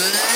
tell